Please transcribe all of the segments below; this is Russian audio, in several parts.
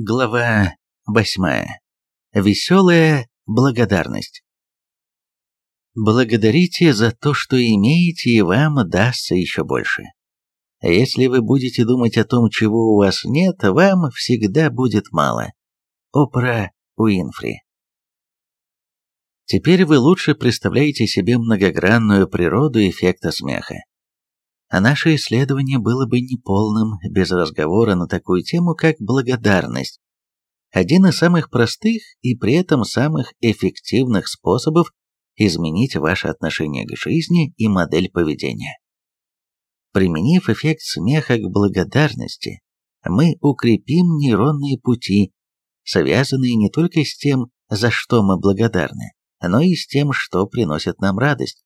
Глава 8. Веселая благодарность. Благодарите за то, что имеете, и вам дастся еще больше. Если вы будете думать о том, чего у вас нет, вам всегда будет мало. Опра Уинфри. Теперь вы лучше представляете себе многогранную природу эффекта смеха. А наше исследование было бы неполным без разговора на такую тему, как благодарность. Один из самых простых и при этом самых эффективных способов изменить ваше отношение к жизни и модель поведения. Применив эффект смеха к благодарности, мы укрепим нейронные пути, связанные не только с тем, за что мы благодарны, но и с тем, что приносит нам радость.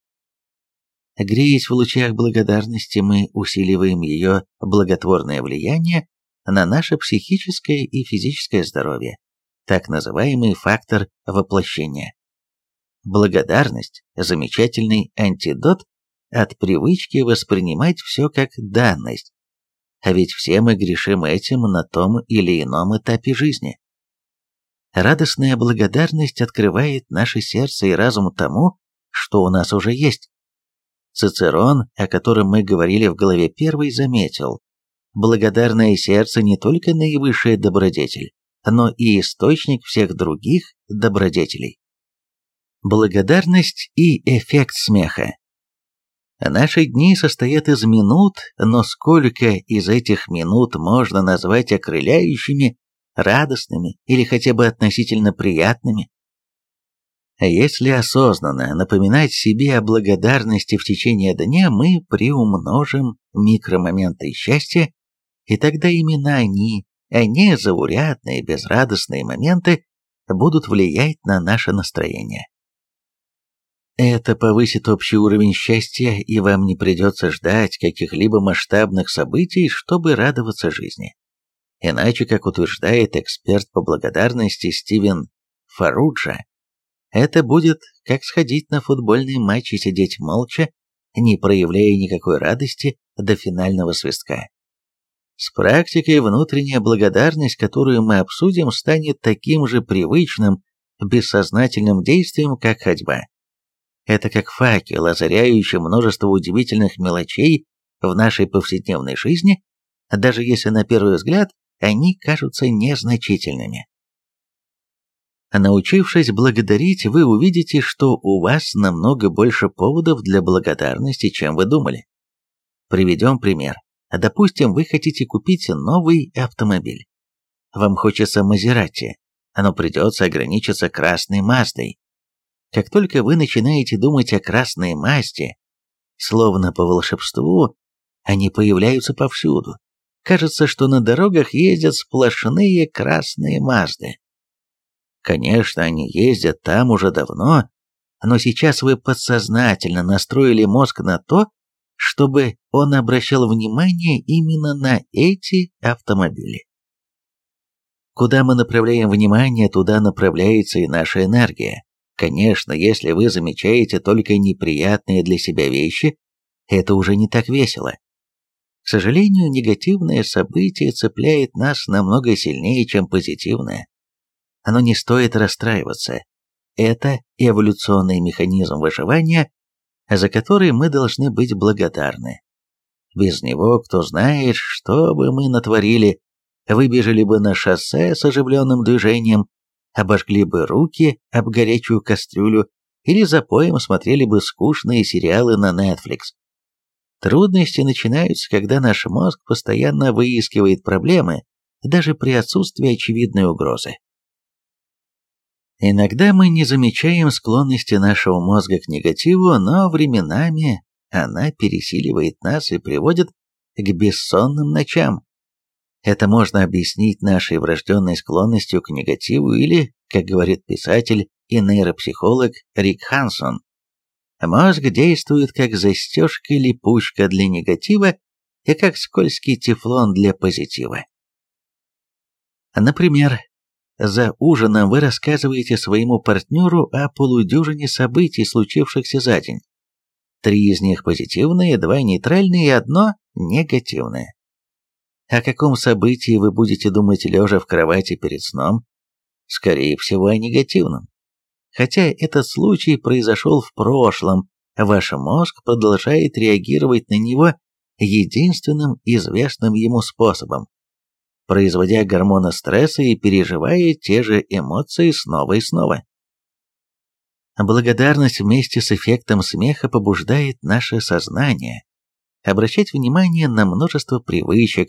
Греясь в лучах благодарности, мы усиливаем ее благотворное влияние на наше психическое и физическое здоровье, так называемый фактор воплощения. Благодарность – замечательный антидот от привычки воспринимать все как данность, а ведь все мы грешим этим на том или ином этапе жизни. Радостная благодарность открывает наше сердце и разум тому, что у нас уже есть. Цицерон, о котором мы говорили в главе 1, заметил, благодарное сердце не только наивысшая добродетель, но и источник всех других добродетелей. Благодарность и эффект смеха. Наши дни состоят из минут, но сколько из этих минут можно назвать окрыляющими, радостными или хотя бы относительно приятными? Если осознанно напоминать себе о благодарности в течение дня, мы приумножим микромоменты счастья, и тогда именно они, а не заурядные безрадостные моменты, будут влиять на наше настроение. Это повысит общий уровень счастья, и вам не придется ждать каких-либо масштабных событий, чтобы радоваться жизни. Иначе, как утверждает эксперт по благодарности Стивен Фаруджа, это будет как сходить на футбольный матч и сидеть молча, не проявляя никакой радости до финального свистка. С практикой внутренняя благодарность, которую мы обсудим, станет таким же привычным, бессознательным действием, как ходьба. Это как факел, озаряющий множество удивительных мелочей в нашей повседневной жизни, даже если на первый взгляд они кажутся незначительными. Научившись благодарить, вы увидите, что у вас намного больше поводов для благодарности, чем вы думали. Приведем пример. Допустим, вы хотите купить новый автомобиль. Вам хочется Мазерати, но придется ограничиться красной Маздой. Как только вы начинаете думать о красной Мазде, словно по волшебству, они появляются повсюду. Кажется, что на дорогах ездят сплошные красные Мазды. Конечно, они ездят там уже давно, но сейчас вы подсознательно настроили мозг на то, чтобы он обращал внимание именно на эти автомобили. Куда мы направляем внимание, туда направляется и наша энергия. Конечно, если вы замечаете только неприятные для себя вещи, это уже не так весело. К сожалению, негативное событие цепляет нас намного сильнее, чем позитивное но не стоит расстраиваться. Это эволюционный механизм выживания, за который мы должны быть благодарны. Без него, кто знает, что бы мы натворили, выбежали бы на шоссе с оживленным движением, обожгли бы руки об горячую кастрюлю или за поем смотрели бы скучные сериалы на Netflix. Трудности начинаются, когда наш мозг постоянно выискивает проблемы, даже при отсутствии очевидной угрозы. Иногда мы не замечаем склонности нашего мозга к негативу, но временами она пересиливает нас и приводит к бессонным ночам. Это можно объяснить нашей врожденной склонностью к негативу или, как говорит писатель и нейропсихолог Рик Хансон, мозг действует как застежка-липучка для негатива и как скользкий тефлон для позитива. Например, за ужином вы рассказываете своему партнеру о полудюжине событий, случившихся за день. Три из них позитивные, два нейтральные и одно негативное. О каком событии вы будете думать лежа в кровати перед сном? Скорее всего, о негативном. Хотя этот случай произошел в прошлом, ваш мозг продолжает реагировать на него единственным известным ему способом, производя гормоны стресса и переживая те же эмоции снова и снова. Благодарность вместе с эффектом смеха побуждает наше сознание обращать внимание на множество привычек,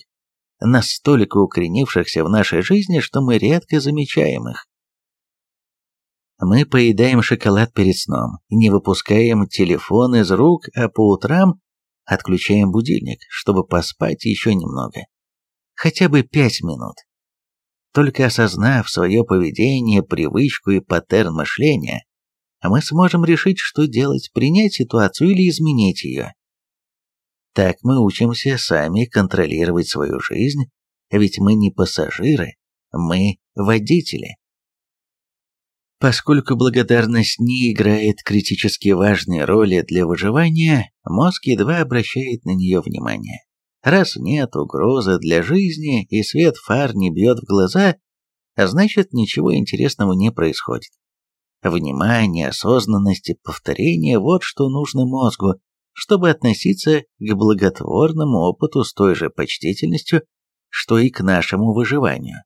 настолько укоренившихся в нашей жизни, что мы редко замечаем их. Мы поедаем шоколад перед сном, не выпускаем телефон из рук, а по утрам отключаем будильник, чтобы поспать еще немного. Хотя бы пять минут. Только осознав свое поведение, привычку и паттерн мышления, мы сможем решить, что делать, принять ситуацию или изменить ее. Так мы учимся сами контролировать свою жизнь, ведь мы не пассажиры, мы водители. Поскольку благодарность не играет критически важной роли для выживания, мозг едва обращает на нее внимание. Раз нет угрозы для жизни и свет фар не бьет в глаза, значит ничего интересного не происходит. Внимание, осознанность и повторение – вот что нужно мозгу, чтобы относиться к благотворному опыту с той же почтительностью, что и к нашему выживанию.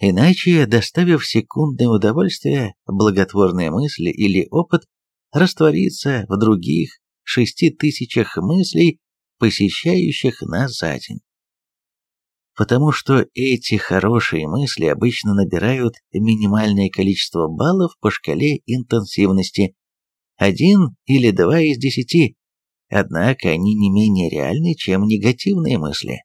Иначе, доставив секундное удовольствие, благотворные мысли или опыт растворится в других шести тысячах мыслей, посещающих нас за день. Потому что эти хорошие мысли обычно набирают минимальное количество баллов по шкале интенсивности, один или два из десяти, однако они не менее реальны, чем негативные мысли.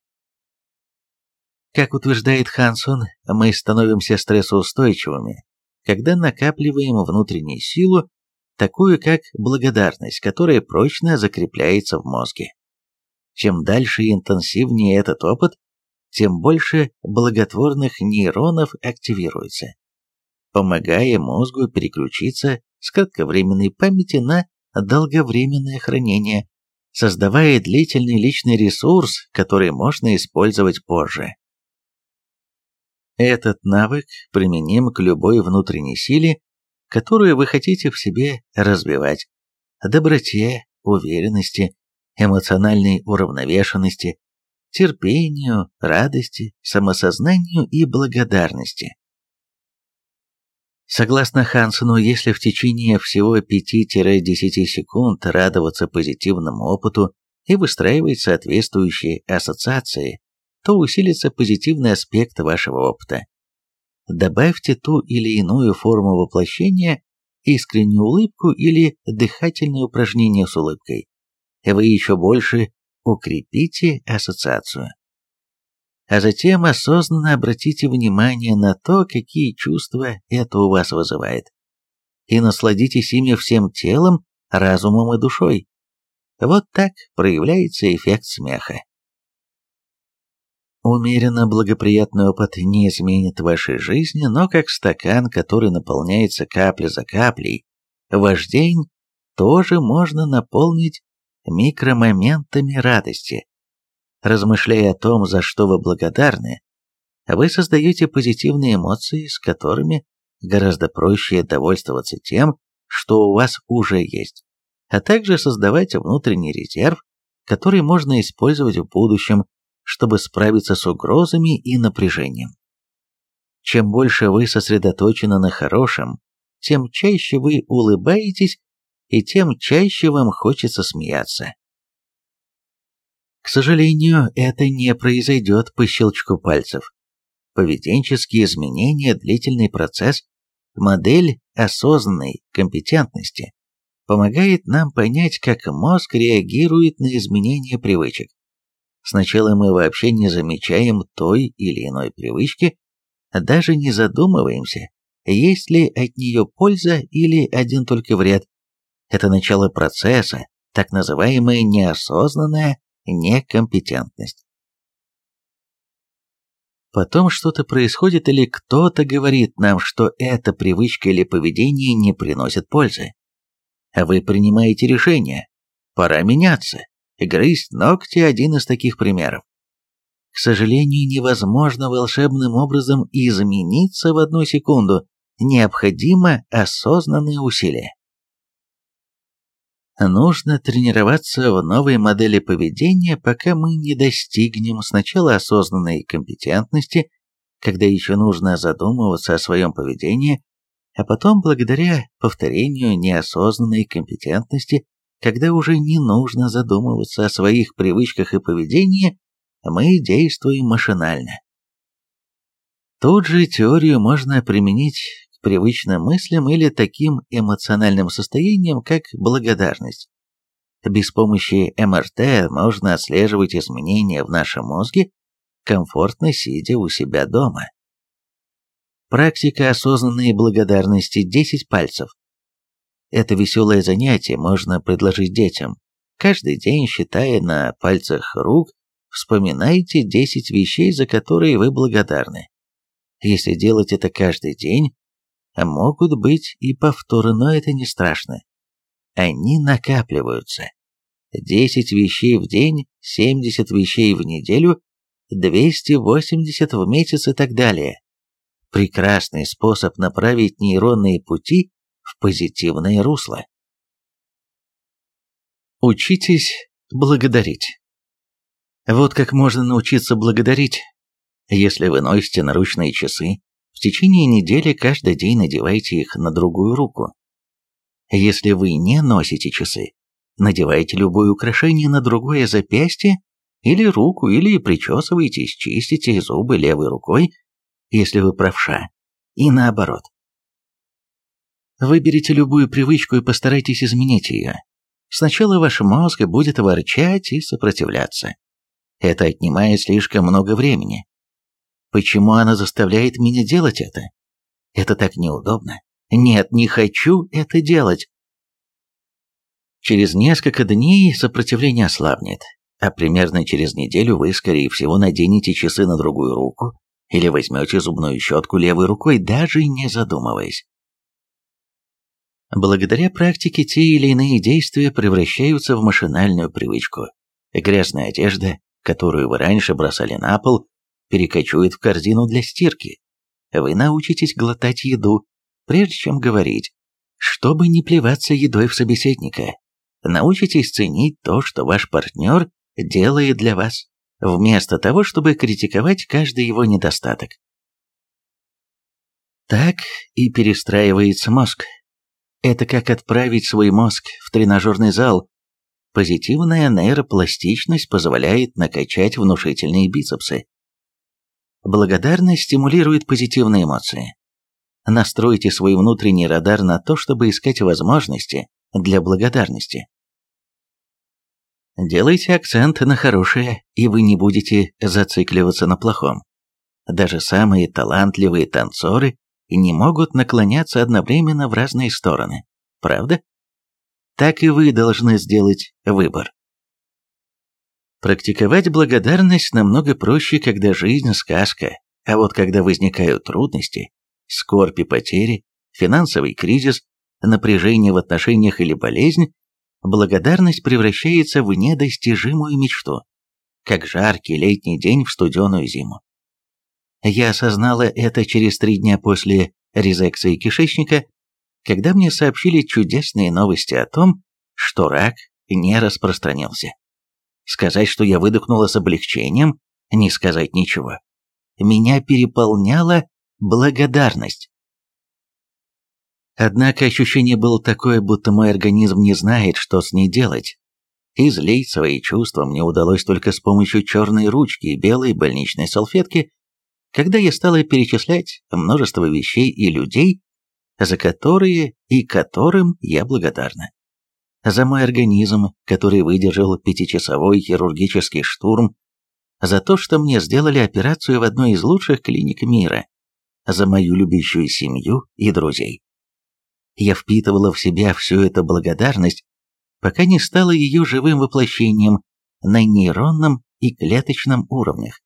Как утверждает Хансон, мы становимся стрессоустойчивыми, когда накапливаем внутреннюю силу, такую как благодарность, которая прочно закрепляется в мозге. Чем дальше и интенсивнее этот опыт, тем больше благотворных нейронов активируется, помогая мозгу переключиться с кратковременной памяти на долговременное хранение, создавая длительный личный ресурс, который можно использовать позже. Этот навык применим к любой внутренней силе, которую вы хотите в себе развивать, доброте, уверенности, эмоциональной уравновешенности, терпению, радости, самосознанию и благодарности. Согласно Хансену, если в течение всего 5-10 секунд радоваться позитивному опыту и выстраивать соответствующие ассоциации, то усилится позитивный аспект вашего опыта. Добавьте ту или иную форму воплощения, искреннюю улыбку или дыхательное упражнение с улыбкой. Вы еще больше укрепите ассоциацию а затем осознанно обратите внимание на то, какие чувства это у вас вызывает. И насладитесь ими всем телом, разумом и душой. Вот так проявляется эффект смеха. Умеренно благоприятный опыт не изменит вашей жизни, но как стакан, который наполняется капля за каплей, ваш день тоже можно наполнить микромоментами радости. Размышляя о том, за что вы благодарны, вы создаете позитивные эмоции, с которыми гораздо проще довольствоваться тем, что у вас уже есть, а также создавать внутренний резерв, который можно использовать в будущем, чтобы справиться с угрозами и напряжением. Чем больше вы сосредоточены на хорошем, тем чаще вы улыбаетесь и тем чаще вам хочется смеяться. К сожалению, это не произойдет по щелчку пальцев. Поведенческие изменения – длительный процесс, модель осознанной компетентности помогает нам понять, как мозг реагирует на изменения привычек. Сначала мы вообще не замечаем той или иной привычки, даже не задумываемся, есть ли от нее польза или один только вред. Это начало процесса, так называемое неосознанное некомпетентность. Потом что-то происходит или кто-то говорит нам, что эта привычка или поведение не приносит пользы. А вы принимаете решение. Пора меняться. Грызть ногти – один из таких примеров. К сожалению, невозможно волшебным образом измениться в одну секунду, необходимо осознанные усилия. Нужно тренироваться в новой модели поведения, пока мы не достигнем сначала осознанной компетентности, когда еще нужно задумываться о своем поведении, а потом, благодаря повторению неосознанной компетентности, когда уже не нужно задумываться о своих привычках и поведении, мы действуем машинально. Тут же теорию можно применить привычным мыслям или таким эмоциональным состояниям, как благодарность. Без помощи МРТ можно отслеживать изменения в нашем мозге, комфортно сидя у себя дома. Практика осознанной благодарности 10 пальцев. Это веселое занятие можно предложить детям. Каждый день, считая на пальцах рук, вспоминайте 10 вещей, за которые вы благодарны. Если делать это каждый день, могут быть и повторы, но это не страшно. Они накапливаются. 10 вещей в день, 70 вещей в неделю, 280 в месяц и так далее. Прекрасный способ направить нейронные пути в позитивное русло. Учитесь благодарить. Вот как можно научиться благодарить. Если вы носите наручные часы, в течение недели каждый день надевайте их на другую руку. Если вы не носите часы, надевайте любое украшение на другое запястье или руку, или причесывайтесь, чистите зубы левой рукой, если вы правша, и наоборот. Выберите любую привычку и постарайтесь изменить ее. Сначала ваш мозг будет ворчать и сопротивляться. Это отнимает слишком много времени. Почему она заставляет меня делать это? Это так неудобно. Нет, не хочу это делать. Через несколько дней сопротивление ослабнет, а примерно через неделю вы, скорее всего, наденете часы на другую руку или возьмете зубную щетку левой рукой, даже не задумываясь. Благодаря практике те или иные действия превращаются в машинальную привычку. Грязная одежда, которую вы раньше бросали на пол, перекочует в корзину для стирки. Вы научитесь глотать еду, прежде чем говорить, чтобы не плеваться едой в собеседника. Научитесь ценить то, что ваш партнер делает для вас, вместо того, чтобы критиковать каждый его недостаток. Так и перестраивается мозг. Это как отправить свой мозг в тренажерный зал, Позитивная нейропластичность позволяет накачать внушительные бицепсы. Благодарность стимулирует позитивные эмоции. Настройте свой внутренний радар на то, чтобы искать возможности для благодарности. Делайте акцент на хорошее, и вы не будете зацикливаться на плохом. Даже самые талантливые танцоры не могут наклоняться одновременно в разные стороны. Правда? так и вы должны сделать выбор. Практиковать благодарность намного проще, когда жизнь – сказка, а вот когда возникают трудности, скорбь и потери, финансовый кризис, напряжение в отношениях или болезнь, благодарность превращается в недостижимую мечту, как жаркий летний день в студеную зиму. Я осознала это через три дня после резекции кишечника когда мне сообщили чудесные новости о том, что рак не распространился. Сказать, что я выдохнула с облегчением, не сказать ничего. Меня переполняла благодарность. Однако ощущение было такое, будто мой организм не знает, что с ней делать. Излить свои чувства мне удалось только с помощью черной ручки и белой больничной салфетки, когда я стала перечислять множество вещей и людей, за которые и которым я благодарна. За мой организм, который выдержал пятичасовой хирургический штурм, за то, что мне сделали операцию в одной из лучших клиник мира, за мою любящую семью и друзей. Я впитывала в себя всю эту благодарность, пока не стала ее живым воплощением на нейронном и клеточном уровнях.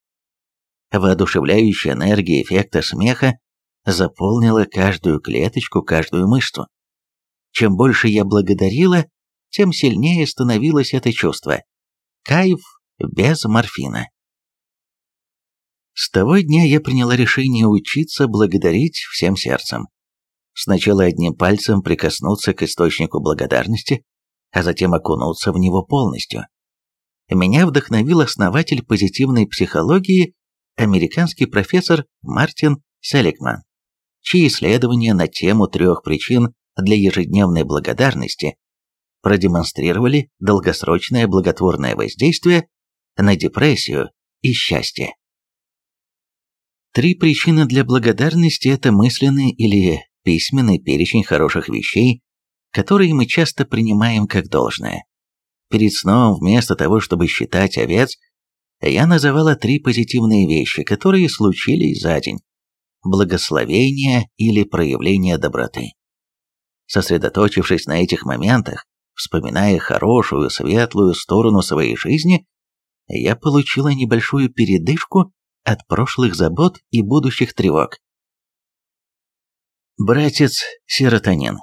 Воодушевляющая энергия эффекта смеха заполнила каждую клеточку, каждую мышцу. Чем больше я благодарила, тем сильнее становилось это чувство. Кайф без морфина. С того дня я приняла решение учиться благодарить всем сердцем. Сначала одним пальцем прикоснуться к источнику благодарности, а затем окунуться в него полностью. Меня вдохновил основатель позитивной психологии, американский профессор Мартин Селикман, чьи исследования на тему трех причин для ежедневной благодарности продемонстрировали долгосрочное благотворное воздействие на депрессию и счастье. Три причины для благодарности – это мысленный или письменный перечень хороших вещей, которые мы часто принимаем как должное. Перед сном, вместо того, чтобы считать овец, я называла три позитивные вещи, которые случились за день. Благословение или проявление доброты. Сосредоточившись на этих моментах, вспоминая хорошую, светлую сторону своей жизни, я получила небольшую передышку от прошлых забот и будущих тревог. Братец серотонин.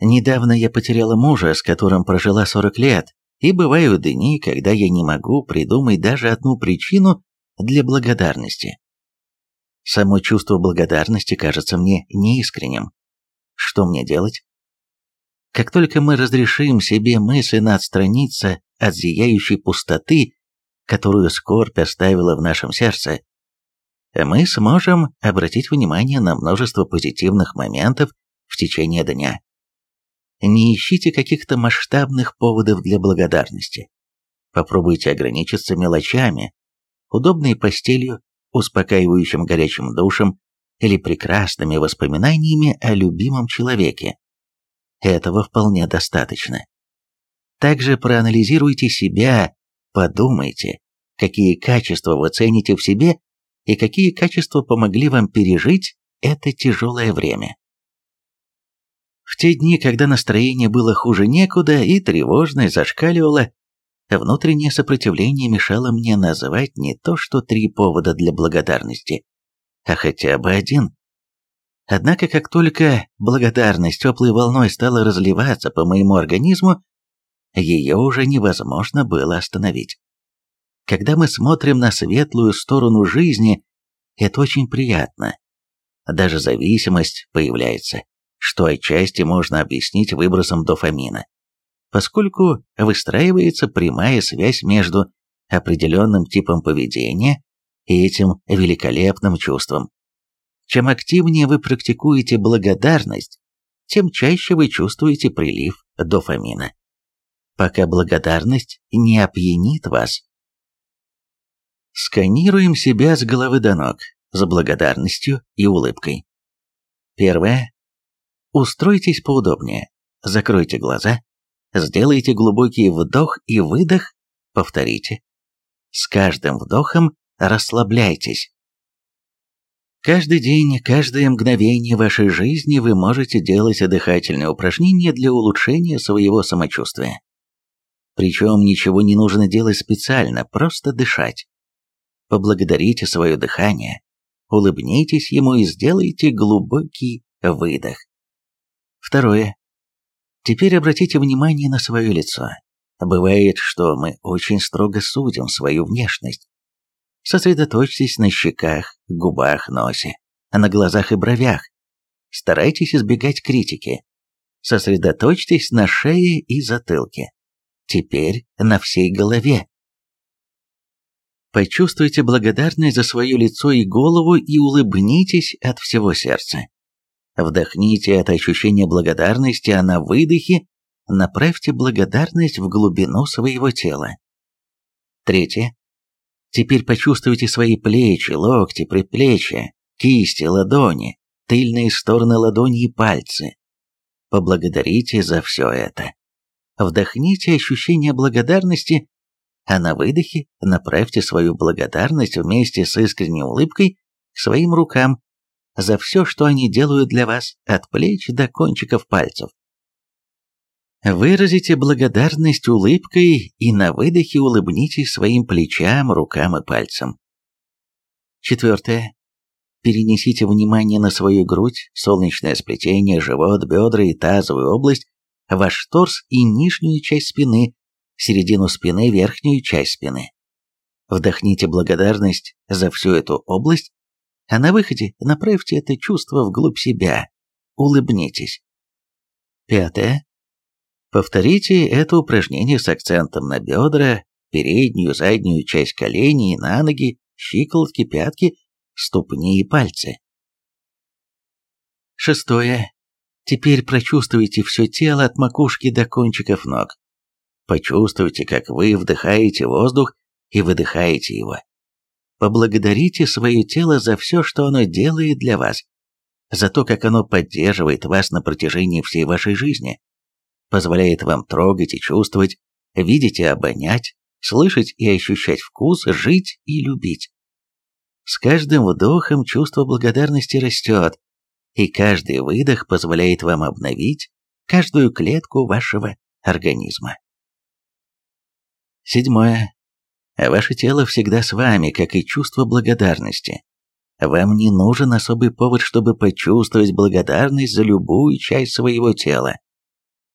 Недавно я потеряла мужа, с которым прожила 40 лет, и бывают дни, когда я не могу придумать даже одну причину для благодарности. Само чувство благодарности кажется мне неискренним. Что мне делать? Как только мы разрешим себе мысленно отстраниться от зияющей пустоты, которую скорбь оставила в нашем сердце, мы сможем обратить внимание на множество позитивных моментов в течение дня. Не ищите каких-то масштабных поводов для благодарности. Попробуйте ограничиться мелочами, удобной постелью, успокаивающим горячим душем или прекрасными воспоминаниями о любимом человеке. Этого вполне достаточно. Также проанализируйте себя, подумайте, какие качества вы цените в себе и какие качества помогли вам пережить это тяжелое время. В те дни, когда настроение было хуже некуда и тревожность зашкаливала, внутреннее сопротивление мешало мне называть не то что три повода для благодарности, а хотя бы один. Однако, как только благодарность теплой волной стала разливаться по моему организму, ее уже невозможно было остановить. Когда мы смотрим на светлую сторону жизни, это очень приятно. Даже зависимость появляется что отчасти можно объяснить выбросом дофамина, поскольку выстраивается прямая связь между определенным типом поведения и этим великолепным чувством. Чем активнее вы практикуете благодарность, тем чаще вы чувствуете прилив дофамина. Пока благодарность не опьянит вас. Сканируем себя с головы до ног, с благодарностью и улыбкой. Первое. Устройтесь поудобнее, закройте глаза, сделайте глубокий вдох и выдох, повторите. С каждым вдохом расслабляйтесь. Каждый день, каждое мгновение вашей жизни вы можете делать дыхательные упражнения для улучшения своего самочувствия. Причем ничего не нужно делать специально, просто дышать. Поблагодарите свое дыхание, улыбнитесь ему и сделайте глубокий выдох. Второе. Теперь обратите внимание на свое лицо. Бывает, что мы очень строго судим свою внешность. Сосредоточьтесь на щеках, губах, носе, на глазах и бровях. Старайтесь избегать критики. Сосредоточьтесь на шее и затылке. Теперь на всей голове. Почувствуйте благодарность за свое лицо и голову и улыбнитесь от всего сердца. Вдохните это ощущение благодарности, а на выдохе направьте благодарность в глубину своего тела. Третье. Теперь почувствуйте свои плечи, локти, предплечья, кисти, ладони, тыльные стороны ладони и пальцы. Поблагодарите за все это. Вдохните ощущение благодарности, а на выдохе направьте свою благодарность вместе с искренней улыбкой к своим рукам, за все, что они делают для вас, от плеч до кончиков пальцев. Выразите благодарность улыбкой и на выдохе улыбнитесь своим плечам, рукам и пальцам. Четвертое. Перенесите внимание на свою грудь, солнечное сплетение, живот, бедра и тазовую область, ваш торс и нижнюю часть спины, середину спины, верхнюю часть спины. Вдохните благодарность за всю эту область, а на выходе направьте это чувство вглубь себя, улыбнитесь. Пятое. Повторите это упражнение с акцентом на бедра, переднюю, заднюю часть коленей, на ноги, щиколотки, пятки, ступни и пальцы. Шестое. Теперь прочувствуйте все тело от макушки до кончиков ног. Почувствуйте, как вы вдыхаете воздух и выдыхаете его. Поблагодарите свое тело за все, что оно делает для вас, за то, как оно поддерживает вас на протяжении всей вашей жизни, позволяет вам трогать и чувствовать, видеть и обонять, слышать и ощущать вкус, жить и любить. С каждым вдохом чувство благодарности растет, и каждый выдох позволяет вам обновить каждую клетку вашего организма. Седьмое. Ваше тело всегда с вами, как и чувство благодарности. Вам не нужен особый повод, чтобы почувствовать благодарность за любую часть своего тела.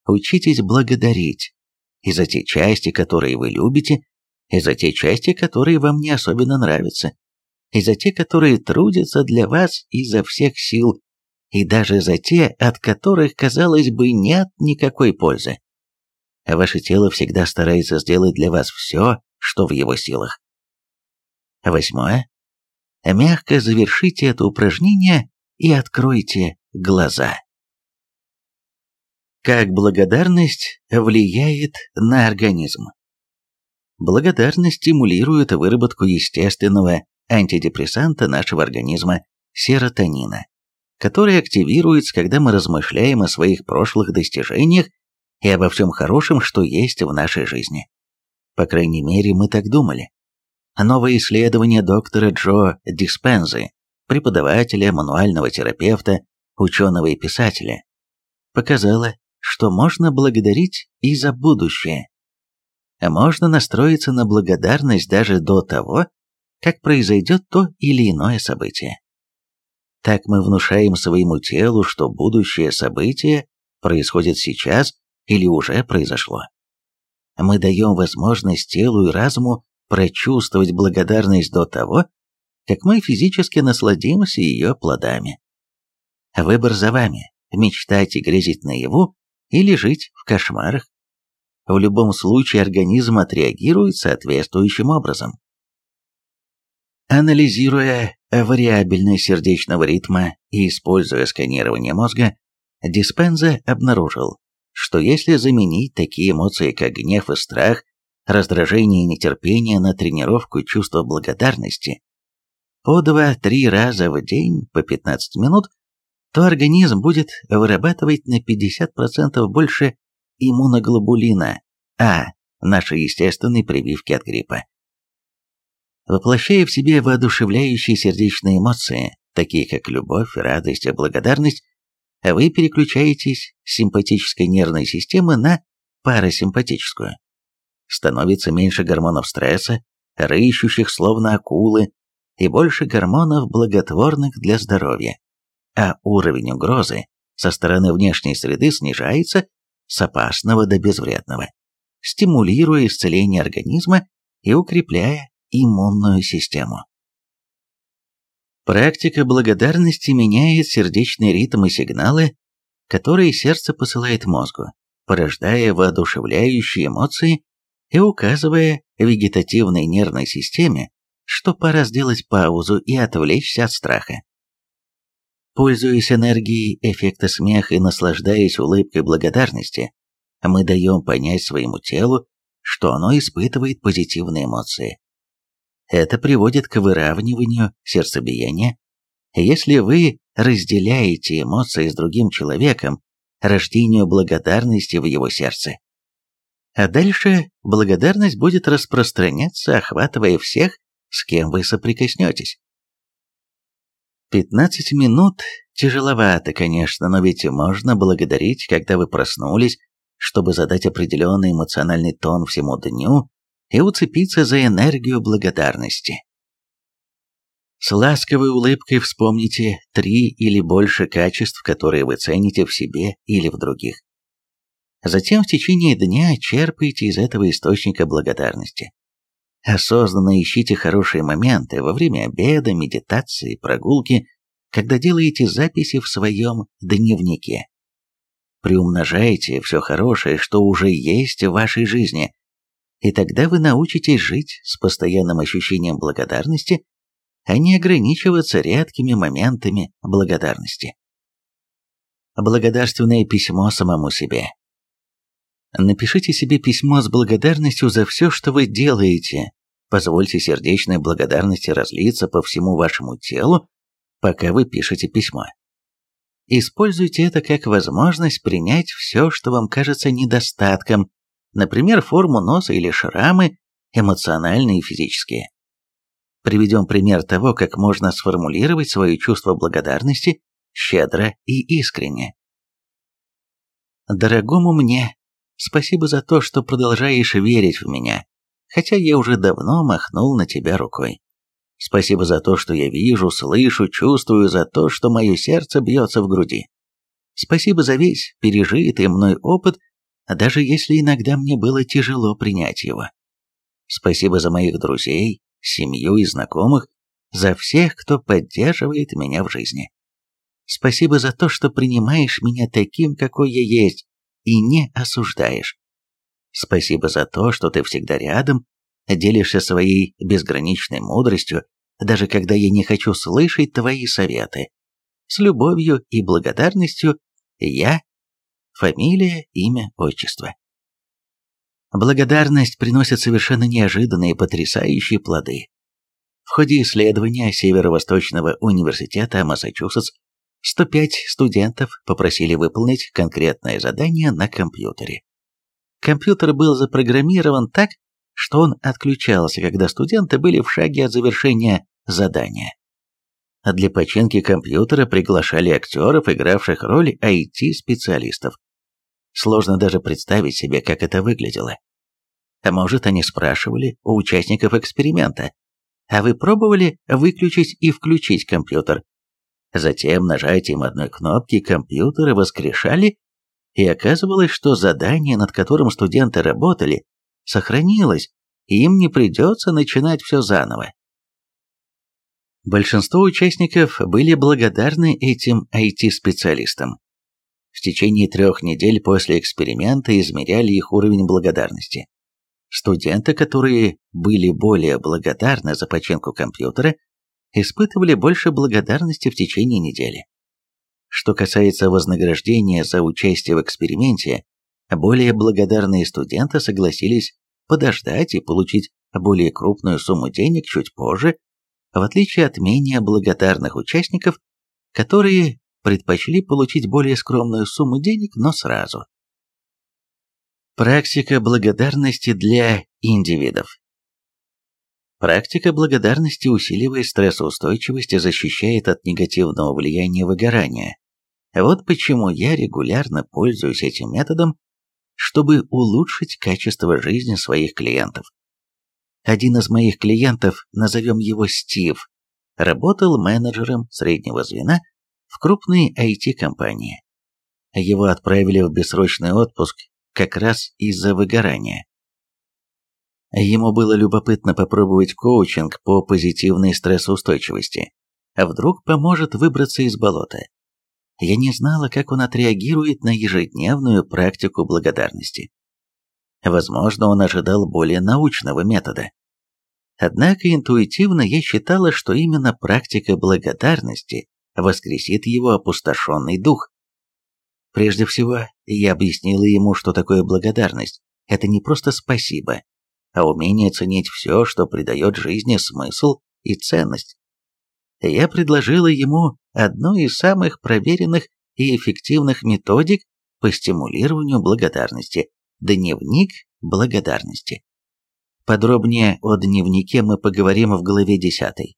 Учитесь благодарить и за те части, которые вы любите, и за те части, которые вам не особенно нравятся, и за те, которые трудятся для вас изо всех сил, и даже за те, от которых, казалось бы, нет никакой пользы. Ваше тело всегда старается сделать для вас все, что в его силах. Восьмое. Мягко завершите это упражнение и откройте глаза. Как благодарность влияет на организм? Благодарность стимулирует выработку естественного антидепрессанта нашего организма – серотонина, который активируется, когда мы размышляем о своих прошлых достижениях и обо всем хорошем, что есть в нашей жизни. По крайней мере, мы так думали. Новое исследование доктора Джо Диспензы, преподавателя, мануального терапевта, ученого и писателя, показало, что можно благодарить и за будущее. Можно настроиться на благодарность даже до того, как произойдет то или иное событие. Так мы внушаем своему телу, что будущее событие происходит сейчас или уже произошло. Мы даем возможность телу и разуму прочувствовать благодарность до того, как мы физически насладимся ее плодами. Выбор за вами – мечтать и грезить наяву или жить в кошмарах. В любом случае организм отреагирует соответствующим образом. Анализируя вариабельность сердечного ритма и используя сканирование мозга, Диспенза обнаружил, что если заменить такие эмоции, как гнев и страх, раздражение и нетерпение на тренировку чувства благодарности по 2-3 раза в день по 15 минут, то организм будет вырабатывать на 50% больше иммуноглобулина А, нашей естественной прививки от гриппа. Воплощая в себе воодушевляющие сердечные эмоции, такие как любовь, радость и благодарность, вы переключаетесь с симпатической нервной системы на парасимпатическую. Становится меньше гормонов стресса, рыщущих словно акулы, и больше гормонов, благотворных для здоровья. А уровень угрозы со стороны внешней среды снижается с опасного до безвредного, стимулируя исцеление организма и укрепляя иммунную систему. Практика благодарности меняет сердечный ритм и сигналы, которые сердце посылает мозгу, порождая воодушевляющие эмоции и указывая вегетативной нервной системе, что пора сделать паузу и отвлечься от страха. Пользуясь энергией эффекта смеха и наслаждаясь улыбкой благодарности, мы даем понять своему телу, что оно испытывает позитивные эмоции. Это приводит к выравниванию сердцебиения. Если вы разделяете эмоции с другим человеком, рождению благодарности в его сердце. А дальше благодарность будет распространяться, охватывая всех, с кем вы соприкоснетесь. 15 минут тяжеловато, конечно, но ведь можно благодарить, когда вы проснулись, чтобы задать определенный эмоциональный тон всему дню и уцепиться за энергию благодарности. С ласковой улыбкой вспомните три или больше качеств, которые вы цените в себе или в других. Затем в течение дня черпайте из этого источника благодарности. Осознанно ищите хорошие моменты во время обеда, медитации, прогулки, когда делаете записи в своем дневнике. Приумножайте все хорошее, что уже есть в вашей жизни, и тогда вы научитесь жить с постоянным ощущением благодарности, а не ограничиваться редкими моментами благодарности. Благодарственное письмо самому себе. Напишите себе письмо с благодарностью за все, что вы делаете. Позвольте сердечной благодарности разлиться по всему вашему телу, пока вы пишете письмо. Используйте это как возможность принять все, что вам кажется недостатком, например, форму носа или шрамы, эмоциональные и физические. Приведем пример того, как можно сформулировать свое чувство благодарности щедро и искренне. Дорогому мне, спасибо за то, что продолжаешь верить в меня, хотя я уже давно махнул на тебя рукой. Спасибо за то, что я вижу, слышу, чувствую, за то, что мое сердце бьется в груди. Спасибо за весь пережитый мной опыт, даже если иногда мне было тяжело принять его. Спасибо за моих друзей, семью и знакомых, за всех, кто поддерживает меня в жизни. Спасибо за то, что принимаешь меня таким, какой я есть, и не осуждаешь. Спасибо за то, что ты всегда рядом, делишься своей безграничной мудростью, даже когда я не хочу слышать твои советы. С любовью и благодарностью я, фамилия, имя, отчество. Благодарность приносит совершенно неожиданные и потрясающие плоды. В ходе исследования Северо-Восточного университета Массачусетс 105 студентов попросили выполнить конкретное задание на компьютере. Компьютер был запрограммирован так, что он отключался, когда студенты были в шаге от завершения задания. Для починки компьютера приглашали актеров, игравших роль IT-специалистов. Сложно даже представить себе, как это выглядело. А может, они спрашивали у участников эксперимента, а вы пробовали выключить и включить компьютер? Затем нажатием одной кнопки компьютеры воскрешали, и оказывалось, что задание, над которым студенты работали, сохранилось, и им не придется начинать все заново. Большинство участников были благодарны этим IT-специалистам. В течение трех недель после эксперимента измеряли их уровень благодарности. Студенты, которые были более благодарны за починку компьютера, испытывали больше благодарности в течение недели. Что касается вознаграждения за участие в эксперименте, более благодарные студенты согласились подождать и получить более крупную сумму денег чуть позже, в отличие от менее благодарных участников, которые предпочли получить более скромную сумму денег, но сразу. Практика благодарности для индивидов. Практика благодарности усиливает стрессоустойчивость и защищает от негативного влияния выгорания. Вот почему я регулярно пользуюсь этим методом, чтобы улучшить качество жизни своих клиентов. Один из моих клиентов, назовем его Стив, работал менеджером среднего звена в крупной IT-компании. Его отправили в бессрочный отпуск как раз из-за выгорания. Ему было любопытно попробовать коучинг по позитивной стрессоустойчивости. А вдруг поможет выбраться из болота? Я не знала, как он отреагирует на ежедневную практику благодарности. Возможно, он ожидал более научного метода. Однако интуитивно я считала, что именно практика благодарности воскресит его опустошенный дух. Прежде всего, я объяснила ему, что такое благодарность. Это не просто спасибо, а умение ценить все, что придает жизни смысл и ценность. Я предложила ему одну из самых проверенных и эффективных методик по стимулированию благодарности – дневник благодарности. Подробнее о дневнике мы поговорим в главе 10.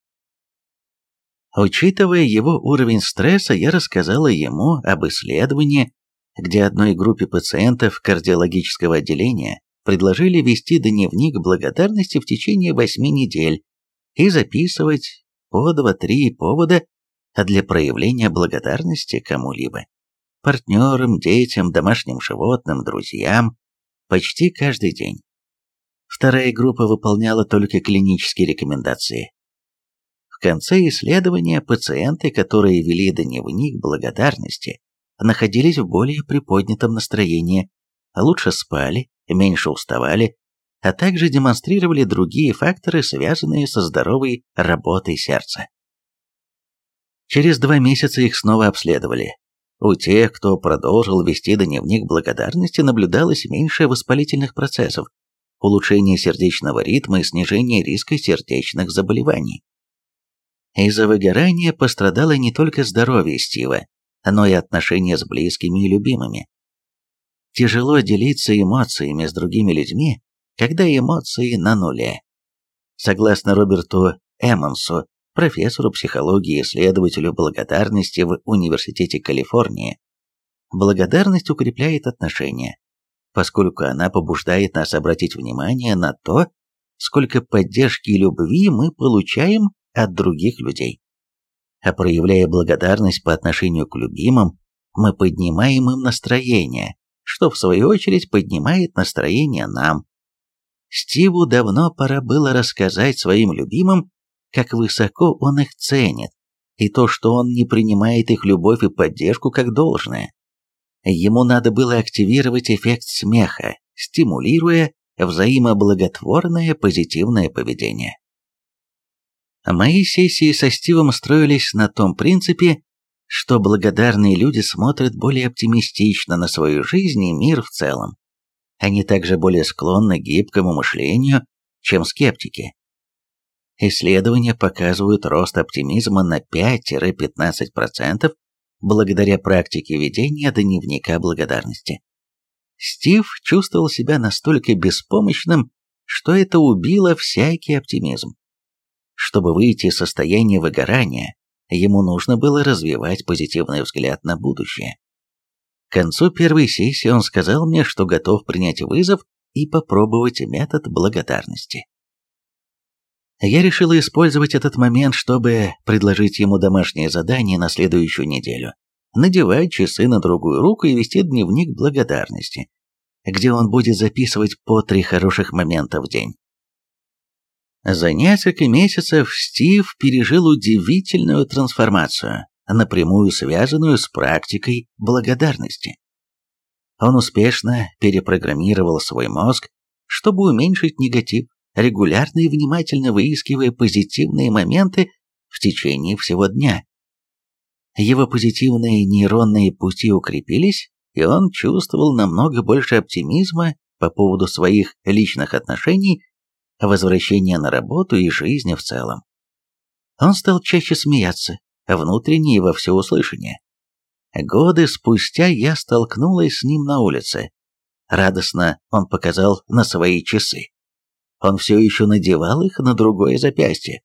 Учитывая его уровень стресса, я рассказала ему об исследовании, где одной группе пациентов кардиологического отделения предложили вести дневник благодарности в течение 8 недель и записывать по 2-3 повода для проявления благодарности кому-либо. Партнерам, детям, домашним животным, друзьям. Почти каждый день. Вторая группа выполняла только клинические рекомендации. В конце исследования пациенты, которые вели дневник благодарности, находились в более приподнятом настроении, лучше спали, меньше уставали, а также демонстрировали другие факторы, связанные со здоровой работой сердца. Через два месяца их снова обследовали. У тех, кто продолжил вести дневник благодарности, наблюдалось меньше воспалительных процессов, улучшение сердечного ритма и снижение риска сердечных заболеваний. Из-за выгорания пострадало не только здоровье Стива, но и отношения с близкими и любимыми. Тяжело делиться эмоциями с другими людьми, когда эмоции на нуле. Согласно Роберту Эммонсу, профессору психологии и исследователю благодарности в Университете Калифорнии, благодарность укрепляет отношения, поскольку она побуждает нас обратить внимание на то, сколько поддержки и любви мы получаем от других людей. А проявляя благодарность по отношению к любимым, мы поднимаем им настроение, что в свою очередь поднимает настроение нам. Стиву давно пора было рассказать своим любимым, как высоко он их ценит, и то, что он не принимает их любовь и поддержку как должное. Ему надо было активировать эффект смеха, стимулируя взаимоблаготворное позитивное поведение. Мои сессии со Стивом строились на том принципе, что благодарные люди смотрят более оптимистично на свою жизнь и мир в целом. Они также более склонны к гибкому мышлению, чем скептики. Исследования показывают рост оптимизма на 5-15% благодаря практике ведения дневника благодарности. Стив чувствовал себя настолько беспомощным, что это убило всякий оптимизм. Чтобы выйти из состояния выгорания, ему нужно было развивать позитивный взгляд на будущее. К концу первой сессии он сказал мне, что готов принять вызов и попробовать метод благодарности. Я решила использовать этот момент, чтобы предложить ему домашнее задание на следующую неделю. Надевать часы на другую руку и вести дневник благодарности, где он будет записывать по три хороших момента в день. За несколько месяцев Стив пережил удивительную трансформацию, напрямую связанную с практикой благодарности. Он успешно перепрограммировал свой мозг, чтобы уменьшить негатив, регулярно и внимательно выискивая позитивные моменты в течение всего дня. Его позитивные нейронные пути укрепились, и он чувствовал намного больше оптимизма по поводу своих личных отношений, возвращения на работу и жизни в целом. Он стал чаще смеяться, внутренне и во всеуслышание. Годы спустя я столкнулась с ним на улице. Радостно он показал на свои часы. Он все еще надевал их на другое запястье.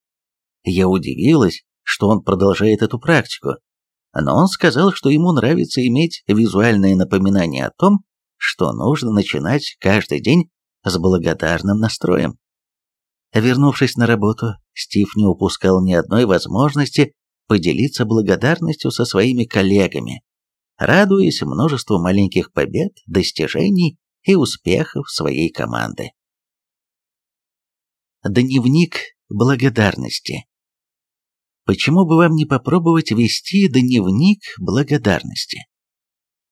Я удивилась, что он продолжает эту практику, но он сказал, что ему нравится иметь визуальное напоминание о том, что нужно начинать каждый день с благодарным настроем. Вернувшись на работу, Стив не упускал ни одной возможности поделиться благодарностью со своими коллегами, радуясь множеству маленьких побед, достижений и успехов своей команды. Дневник благодарности. Почему бы вам не попробовать вести дневник благодарности?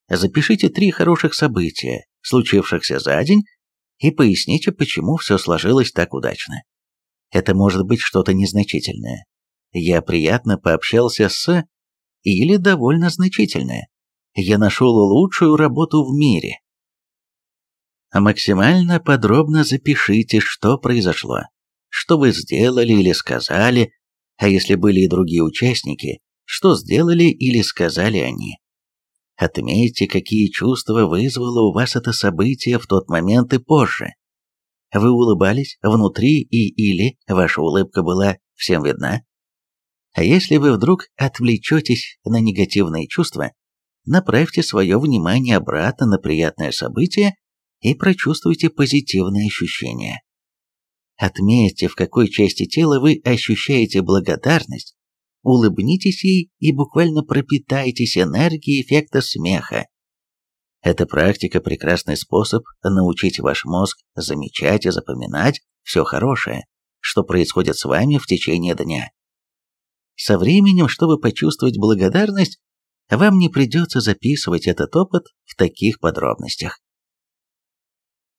Запишите три хороших события, случившихся за день, и поясните, почему все сложилось так удачно. Это может быть что-то незначительное. Я приятно пообщался с... Или довольно значительное. Я нашел лучшую работу в мире. Максимально подробно запишите, что произошло что вы сделали или сказали, а если были и другие участники, что сделали или сказали они. Отметьте, какие чувства вызвало у вас это событие в тот момент и позже. Вы улыбались внутри и или ваша улыбка была всем видна? А если вы вдруг отвлечетесь на негативные чувства, направьте свое внимание обратно на приятное событие и прочувствуйте позитивные ощущения. Отметьте, в какой части тела вы ощущаете благодарность, улыбнитесь ей и буквально пропитайтесь энергией эффекта смеха. Эта практика – прекрасный способ научить ваш мозг замечать и запоминать все хорошее, что происходит с вами в течение дня. Со временем, чтобы почувствовать благодарность, вам не придется записывать этот опыт в таких подробностях.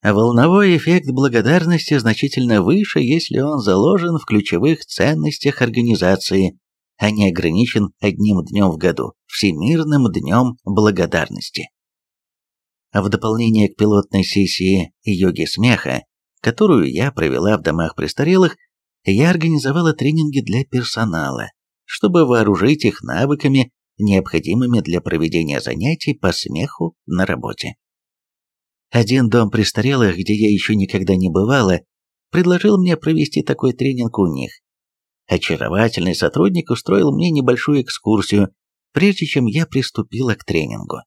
Волновой эффект благодарности значительно выше, если он заложен в ключевых ценностях организации, а не ограничен одним днем в году, Всемирным днем благодарности. В дополнение к пилотной сессии йоги смеха, которую я провела в домах престарелых, я организовала тренинги для персонала, чтобы вооружить их навыками, необходимыми для проведения занятий по смеху на работе. Один дом престарелых, где я еще никогда не бывала, предложил мне провести такой тренинг у них. Очаровательный сотрудник устроил мне небольшую экскурсию, прежде чем я приступила к тренингу.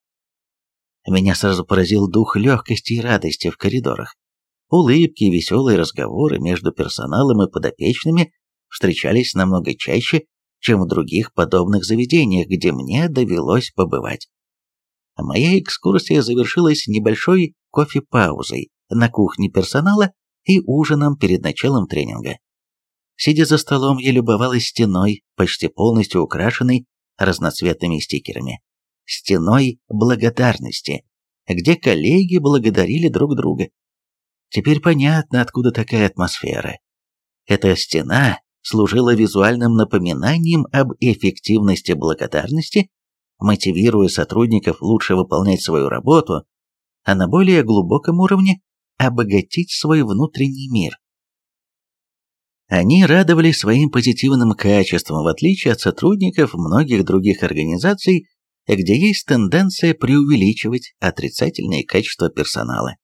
Меня сразу поразил дух легкости и радости в коридорах. Улыбки и веселые разговоры между персоналом и подопечными встречались намного чаще, чем в других подобных заведениях, где мне довелось побывать. Моя экскурсия завершилась небольшой кофе-паузой на кухне персонала и ужином перед началом тренинга. Сидя за столом, я любовалась стеной, почти полностью украшенной разноцветными стикерами. Стеной благодарности, где коллеги благодарили друг друга. Теперь понятно, откуда такая атмосфера. Эта стена служила визуальным напоминанием об эффективности благодарности, мотивируя сотрудников лучше выполнять свою работу а на более глубоком уровне обогатить свой внутренний мир. Они радовались своим позитивным качествам, в отличие от сотрудников многих других организаций, где есть тенденция преувеличивать отрицательные качества персонала.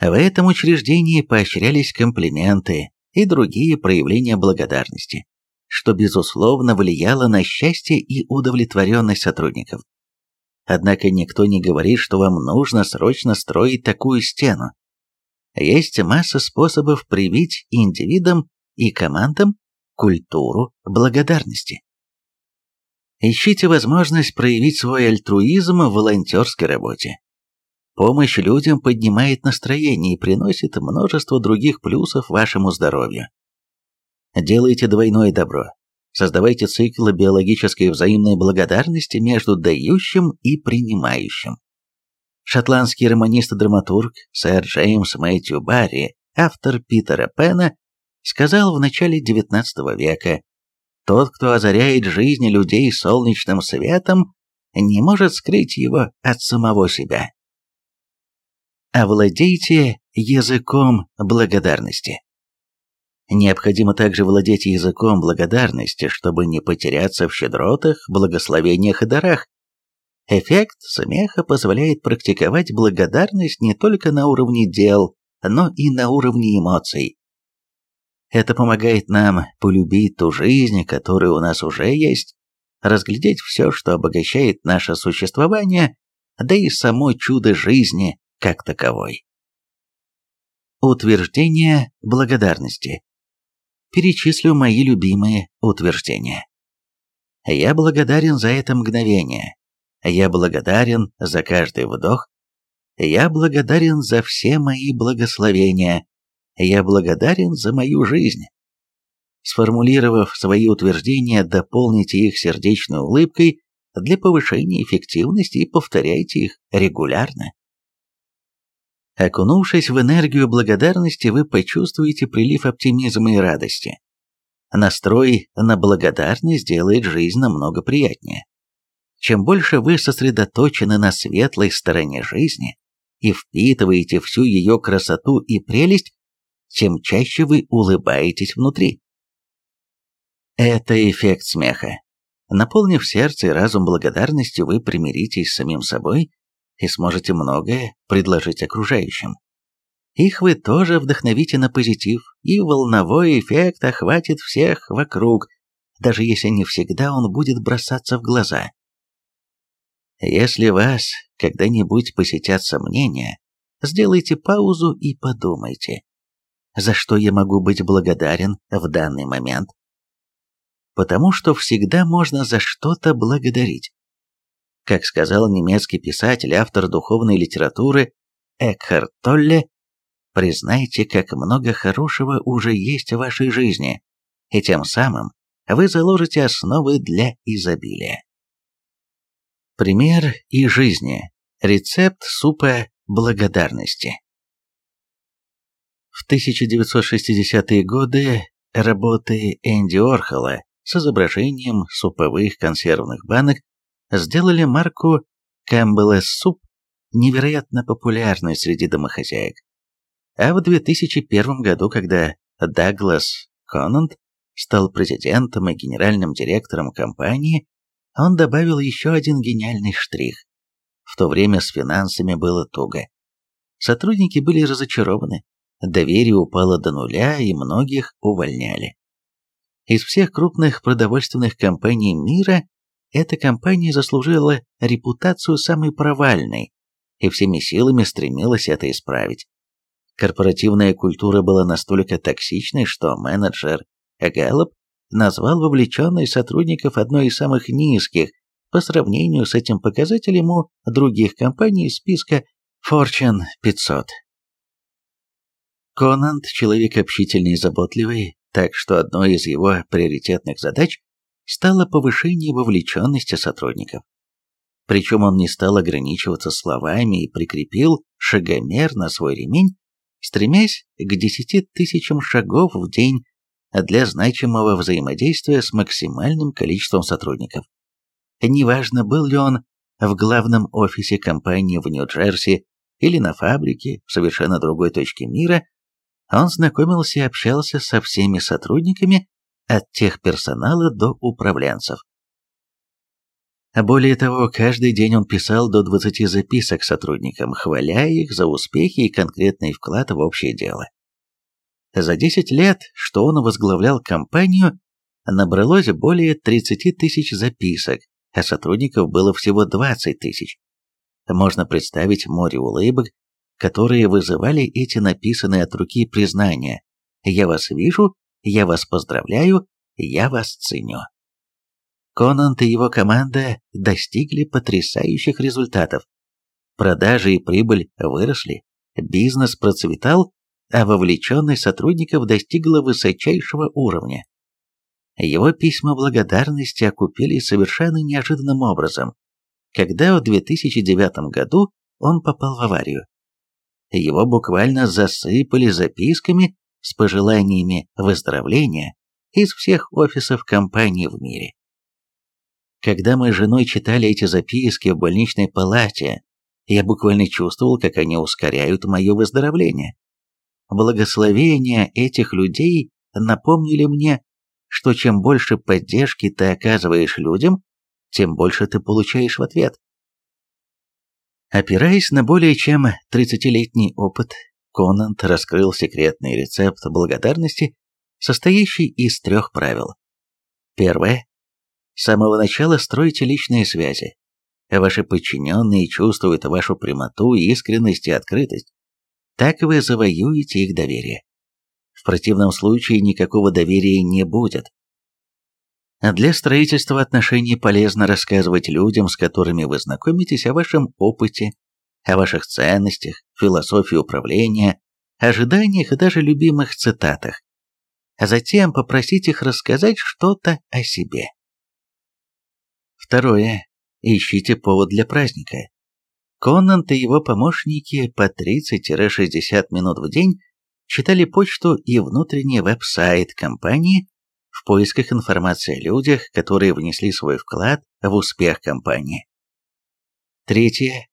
В этом учреждении поощрялись комплименты и другие проявления благодарности, что, безусловно, влияло на счастье и удовлетворенность сотрудников. Однако никто не говорит, что вам нужно срочно строить такую стену. Есть масса способов привить индивидам и командам культуру благодарности. Ищите возможность проявить свой альтруизм в волонтерской работе. Помощь людям поднимает настроение и приносит множество других плюсов вашему здоровью. Делайте двойное добро, Создавайте циклы биологической взаимной благодарности между дающим и принимающим. Шотландский романист и драматург сэр Джеймс Мэтью Барри, автор Питера Пэна, сказал в начале XIX века, «Тот, кто озаряет жизнь людей солнечным светом, не может скрыть его от самого себя». Овладейте языком благодарности. Необходимо также владеть языком благодарности, чтобы не потеряться в щедротах, благословениях и дарах. Эффект смеха позволяет практиковать благодарность не только на уровне дел, но и на уровне эмоций. Это помогает нам полюбить ту жизнь, которая у нас уже есть, разглядеть все, что обогащает наше существование, да и само чудо жизни как таковой. Утверждение благодарности перечислю мои любимые утверждения. Я благодарен за это мгновение. Я благодарен за каждый вдох. Я благодарен за все мои благословения. Я благодарен за мою жизнь. Сформулировав свои утверждения, дополните их сердечной улыбкой для повышения эффективности и повторяйте их регулярно. Окунувшись в энергию благодарности, вы почувствуете прилив оптимизма и радости. Настрой на благодарность делает жизнь намного приятнее. Чем больше вы сосредоточены на светлой стороне жизни и впитываете всю ее красоту и прелесть, тем чаще вы улыбаетесь внутри. Это эффект смеха. Наполнив сердце и разум благодарностью, вы примиритесь с самим собой и сможете многое предложить окружающим. Их вы тоже вдохновите на позитив, и волновой эффект охватит всех вокруг, даже если не всегда он будет бросаться в глаза. Если вас когда-нибудь посетят сомнения, сделайте паузу и подумайте, за что я могу быть благодарен в данный момент. Потому что всегда можно за что-то благодарить. Как сказал немецкий писатель, автор духовной литературы Экхард Толле, признайте, как много хорошего уже есть в вашей жизни, и тем самым вы заложите основы для изобилия. Пример из жизни. Рецепт супа благодарности. В 1960-е годы работы Энди Орхола с изображением суповых консервных банок сделали марку Campbell's Soup невероятно популярной среди домохозяек. А в 2001 году, когда Даглас Конант стал президентом и генеральным директором компании, он добавил еще один гениальный штрих. В то время с финансами было туго. Сотрудники были разочарованы, доверие упало до нуля и многих увольняли. Из всех крупных продовольственных компаний мира эта компания заслужила репутацию самой провальной и всеми силами стремилась это исправить. Корпоративная культура была настолько токсичной, что менеджер Гэллоп назвал вовлеченность сотрудников одной из самых низких по сравнению с этим показателем у других компаний из списка Fortune 500. Конант – человек общительный и заботливый, так что одной из его приоритетных задач стало повышение вовлеченности сотрудников. Причем он не стал ограничиваться словами и прикрепил шагомер на свой ремень, стремясь к 10 тысячам шагов в день для значимого взаимодействия с максимальным количеством сотрудников. Неважно, был ли он в главном офисе компании в Нью-Джерси или на фабрике в совершенно другой точке мира, он знакомился и общался со всеми сотрудниками от техперсонала до управленцев. Более того, каждый день он писал до 20 записок сотрудникам, хваля их за успехи и конкретный вклад в общее дело. За 10 лет, что он возглавлял компанию, набралось более 30 тысяч записок, а сотрудников было всего 20 тысяч. Можно представить море улыбок, которые вызывали эти написанные от руки признания «Я вас вижу, я вас поздравляю, я вас ценю». Конант и его команда достигли потрясающих результатов. Продажи и прибыль выросли, бизнес процветал, а вовлеченность сотрудников достигла высочайшего уровня. Его письма благодарности окупились совершенно неожиданным образом, когда в 2009 году он попал в аварию. Его буквально засыпали записками с пожеланиями выздоровления из всех офисов компании в мире. Когда мы с женой читали эти записки в больничной палате, я буквально чувствовал, как они ускоряют мое выздоровление. Благословения этих людей напомнили мне, что чем больше поддержки ты оказываешь людям, тем больше ты получаешь в ответ. Опираясь на более чем 30-летний опыт, Конант раскрыл секретный рецепт благодарности, состоящий из трех правил. Первое. С самого начала стройте личные связи. Ваши подчиненные чувствуют вашу прямоту, искренность и открытость. Так вы завоюете их доверие. В противном случае никакого доверия не будет. Для строительства отношений полезно рассказывать людям, с которыми вы знакомитесь, о вашем опыте, о ваших ценностях, философии управления, ожиданиях и даже любимых цитатах. А затем попросить их рассказать что-то о себе. Второе. Ищите повод для праздника. Коннант и его помощники по 30-60 минут в день читали почту и внутренний веб-сайт компании в поисках информации о людях, которые внесли свой вклад в успех компании. Третье.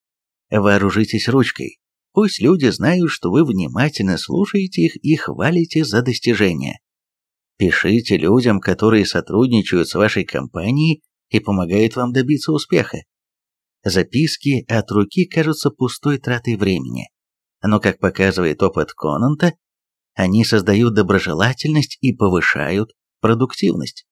Вооружитесь ручкой. Пусть люди знают, что вы внимательно слушаете их и хвалите за достижения. Пишите людям, которые сотрудничают с вашей компанией и помогают вам добиться успеха. Записки от руки кажутся пустой тратой времени, но, как показывает опыт Конанта, они создают доброжелательность и повышают продуктивность.